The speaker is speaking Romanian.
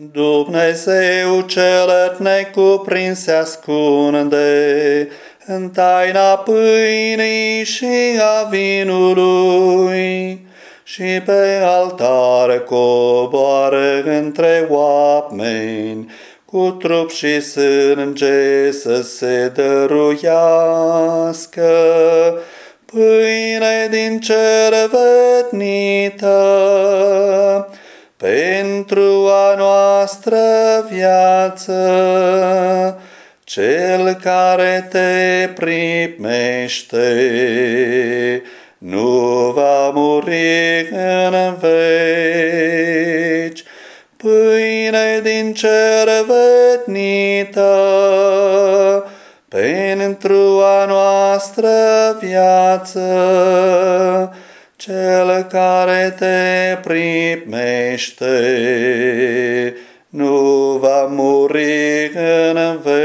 Dumnezeu cel necuprins se ascunde în taina pâinii și a vinului și pe altar coboară între oameni cu trup și sânge să se dăruiască. Pâine din cer vetnită pentru a noastră viață. Cel care te primește nu va muri în veci. Pâine din cer vetnită, pentru a noastră viață, cel care te primește nu va muri în veci.